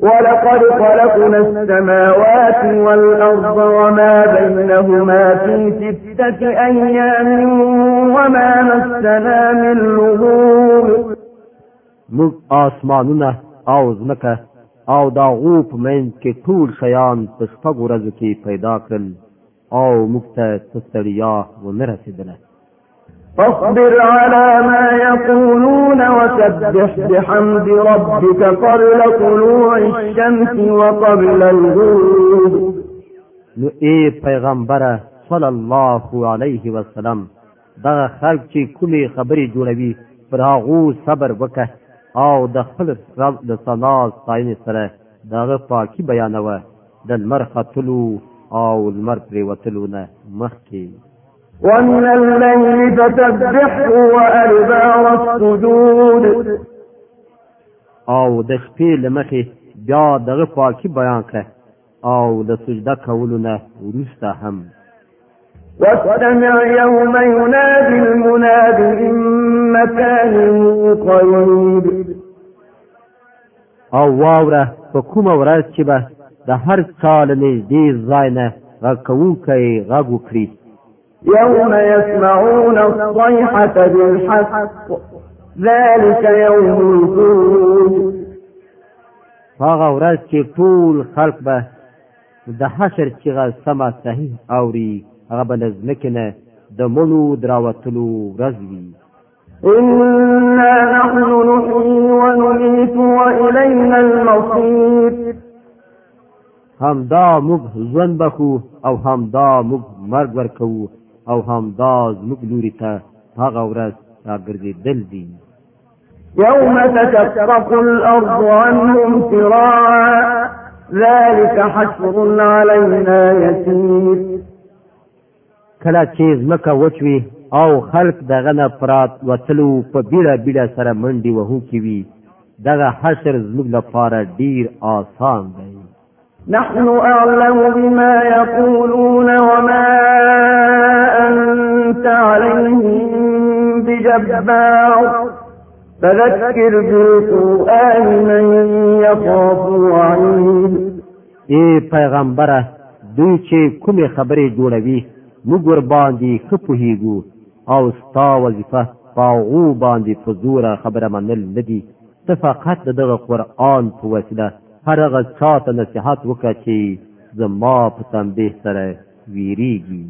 ولقد خلقنا السماوات والأرض وما بينهما في ستة أيام وما مسنا من لغوب موږ آسمانونه او ځمکه او دا غوپ منځ کې ټول شیان په شپږو ورځو کې پیدا کړل او موږ ته ستړیا ونه رسېدله فاصبر على ما يقولون وسبح بحمد ربك قبل طلوع الشمس وقبل الغروب نو اے پیغمبره صلی الله علیه وسلم دغه خلک چې کومې خبرې جوړوي پر هغه صبر وکه او د خپل رب د صلاح ستاین سره دغه پاکي بیانوه د لمر خطلو او لمر پریوتلو نه مخکې ومن الليل فتسبحه وأدبار السجود او د شپې لمخې بیا دغه پاکي بیان کړه او د سجده کولو نه وروسته هم واستمع يوم ينادي المناد من مكان قريب او واوره په کومه ورځ چې به د هر چا له نږدې ځای نه غږ کوونکی غږ وکړي يوم يسمعون الصيحة بالحق ذلك يوم الخروج هغه ورځ چې ټول خلق به د حشر چیغه سما صحیح اوري هغه به لزمکه نه د مړو دراوتلو ورځ وي إنا نحن نحيي ونميت وإلينا المصير همدا موږ ژوند بخو او همدا موږ مرګ ورکو او همداز موږ لوري ته هغه ورځ راګرځېدل دي يوم تتفرق الأرض عنهم سراعا ذلك حشر علينا يسير کله چې مکه وچوي او خلق دغه نه پرات وتلو په بیړه بیړه سره منډي وهو کی وی دغه حشر زموږ لپاره ډیر آسان دی نحن اعلم بما يقولون جبار فذكر بالقرآن من يخاف وعيد اے پیغمبره دوی چې کومې خبرې جوړوي موږ ور باندې خپوهیږو او ستا وظیفه پاغو باندې په زوره خبره منل ندي ته فقط دغه قرآن په وسیله هر هغه چاته نصیحت وکړه چې زما په تنبیه سره ویریږي